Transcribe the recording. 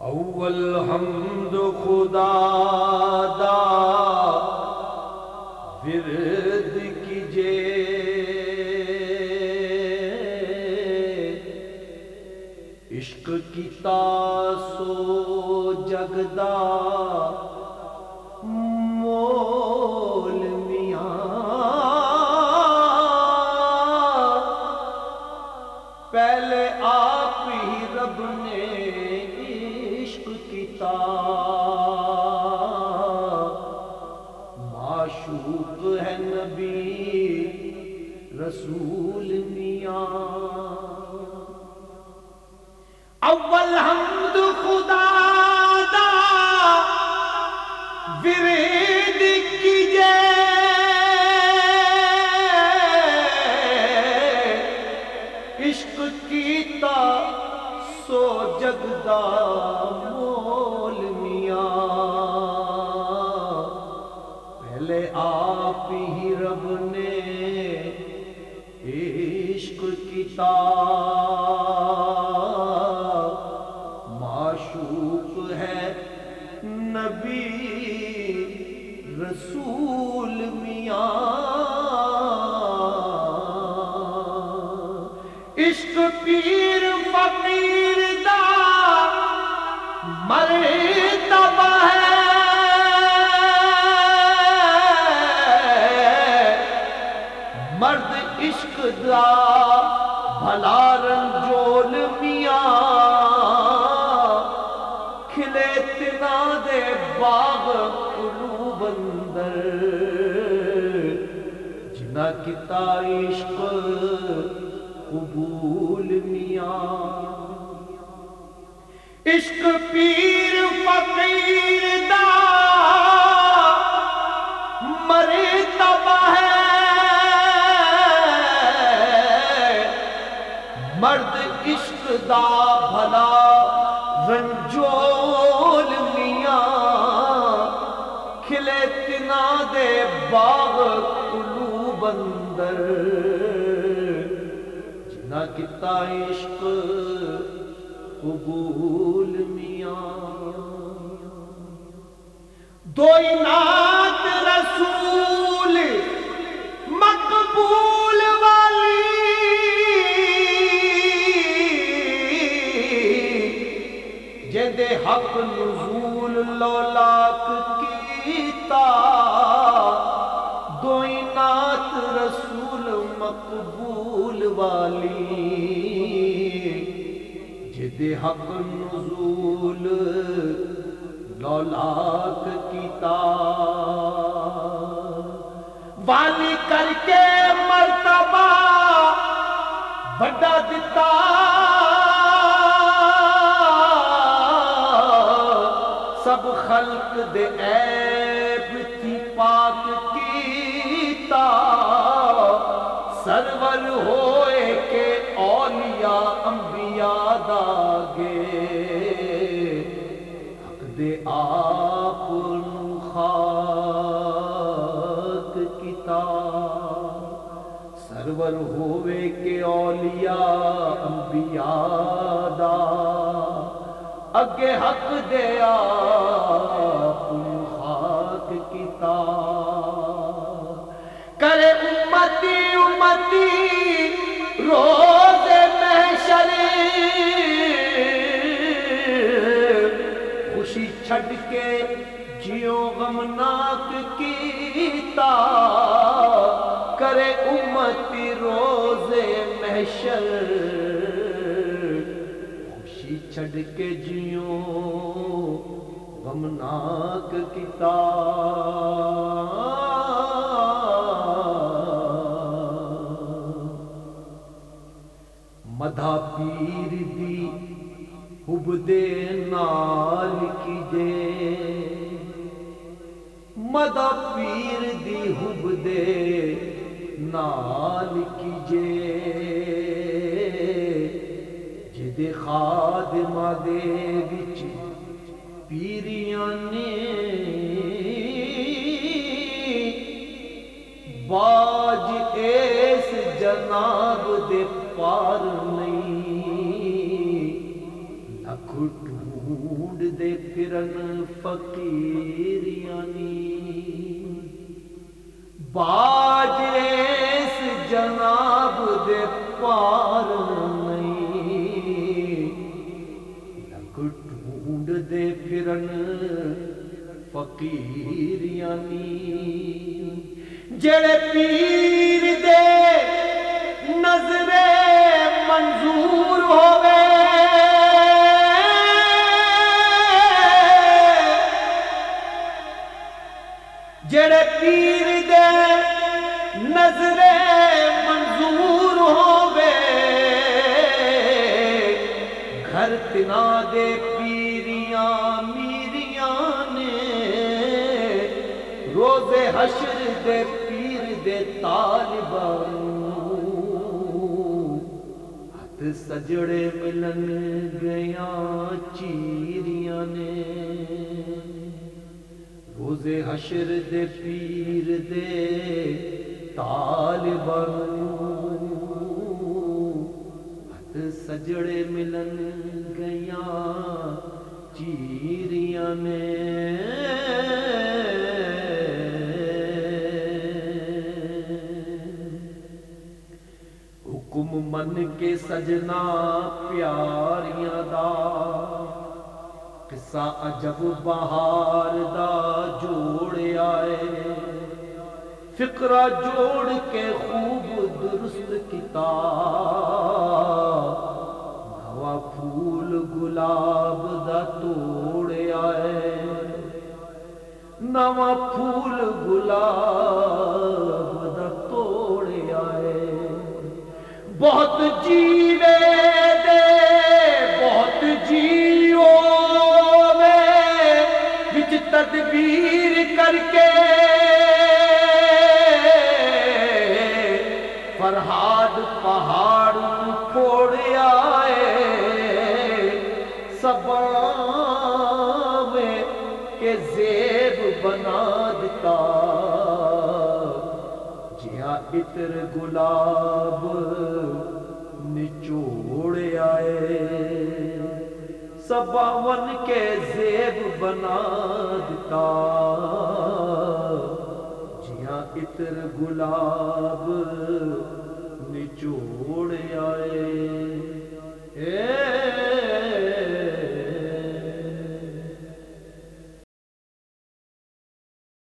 اول حمد خدا دا، ورد کیجے عشق کی تاسو جگدا پہلے آپ ہی رب نے معشوق ہے نبی رسول میاں۔ اول حمد خدا دا، ورد کیجے عشق کیتا سو جگدا کیتا معشوق ہے نبی رسول میاں۔ عشق پیر فقیر دا مرتبہ ہے۔ مرد عشق دا بھلا رنجول میاں، کھلے تنا دے باغ قلوب اندر۔ جنا کتا عشق قبول میاں۔ عشق پیر فقیر مرد عشق دا بھلا، رنجول میاں، کھلے تنا دے باغ قلوب اندر۔ جنا کتا عشق قبول میاں۔ دو نات رسول حق نزول لولاک کیتا۔ دو رسول مقبول والی۔ جدے حق نزول لولاک کیتا۔ والی کر کے مرتبہ بڑا دتا۔ سب خلق دے عیب تھی پاک کیتا۔ سرور ہوئے کہ اولیاء انبیاء داگے حق دے آپ نو خاک کیتا۔ سرور ہوئے کہ اولیاء انبیاء دا اگے حق دے آپ خاک کیتا کرے امتی امتی روز محشر۔ خوشی چھڈ کے جیو غمناک کیتا کرے امتی روز محشر۔ خوشی چھڈ کے جیو غمناک کیتا۔ مدھا پیر دی حب دے نال کی کیجے۔ مدھا پیر دی حب دے نال کیجے۔ دے خادمہ دے وچ پیریاں نے باج ایس جناب دے پار نہیں لکھ ڈھونڈ دے پھرن فقیریاں نی باج ایس جناب دے پار ਢੂੰਡਦੇ ਫਿਰਨ ਫਕੀਰੀਆਂ ਨੀ ਜਿਹੜੇ ਪੀਰ ਦੇ ਨਜ਼ਰੇ ਮਨਜ਼ੂਰ ਹੋਵੇ ਜਿਹੜੇ ਪੀਰ ਦੇ ਨਜ਼ਰੇ ਮਨਜ਼ੂਰ ਹੋਵੇ ਘਰ میرے پیر دے طالبان. ہاتھ سجڑے ملن گیا چیریاں نے. روز حشر دے پیر دے طالبان. ہاتھ سجڑے ملن گیا چیریاں نے. من کے سجنا پیاریاں دا قصہ عجب بہار دا جوڑ آئے فقرہ جوڑ کے خوب درست کتا ہوا پھول گلاب دا توڑ آئے نواں پھول گلاب بہت جیوے دے بہت جیو میں بچ تدبیر کر کے فرحاد پہاڑ عطر گلاب نچوڑ آئے سباون کے زیب بنا دیتا جیا عطر گلاب نچوڑ آئے اے